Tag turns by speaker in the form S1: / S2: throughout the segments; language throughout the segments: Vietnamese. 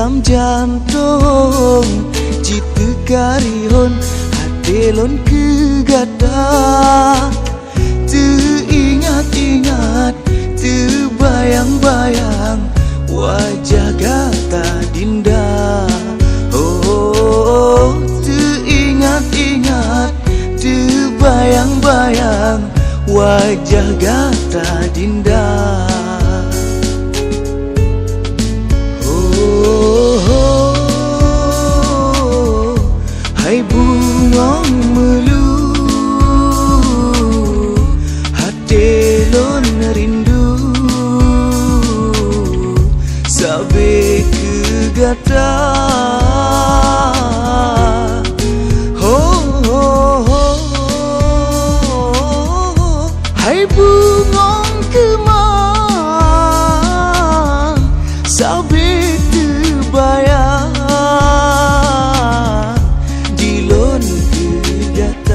S1: lam jantung. Jitu karihon hatelon ke gata Teringat-ingat Terbayang-bayang Wajah gata dinda. Oh Teringat-ingat Terbayang-bayang Wajah gata dinda ke gata Ho ho. Ho Hai bài à di terbayang Dilon kedatang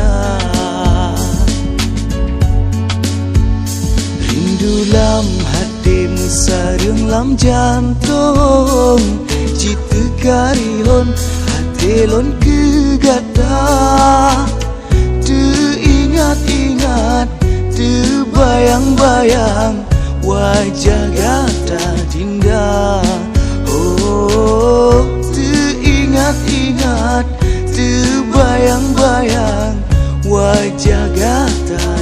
S1: Rindu lam hati sarung dalam jantung Cita karihon hati lon kegata Teringat-ingat Terbayang-bayang Wajah gata dinda. Oh Teringat-ingat Terbayang-bayang Wajah gata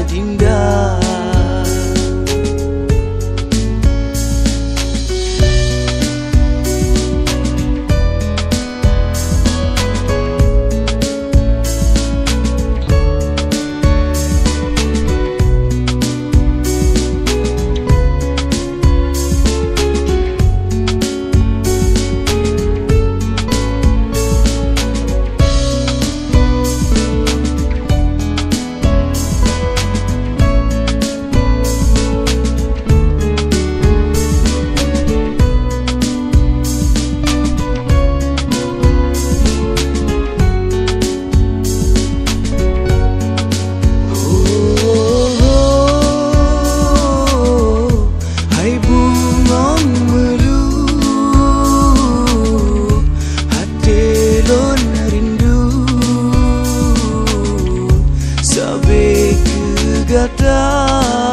S1: negara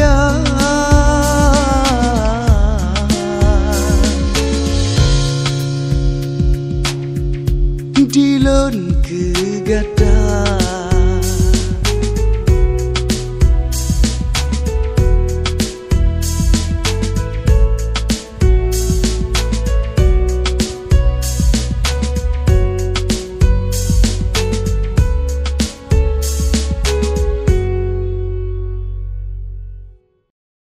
S1: kun gegatan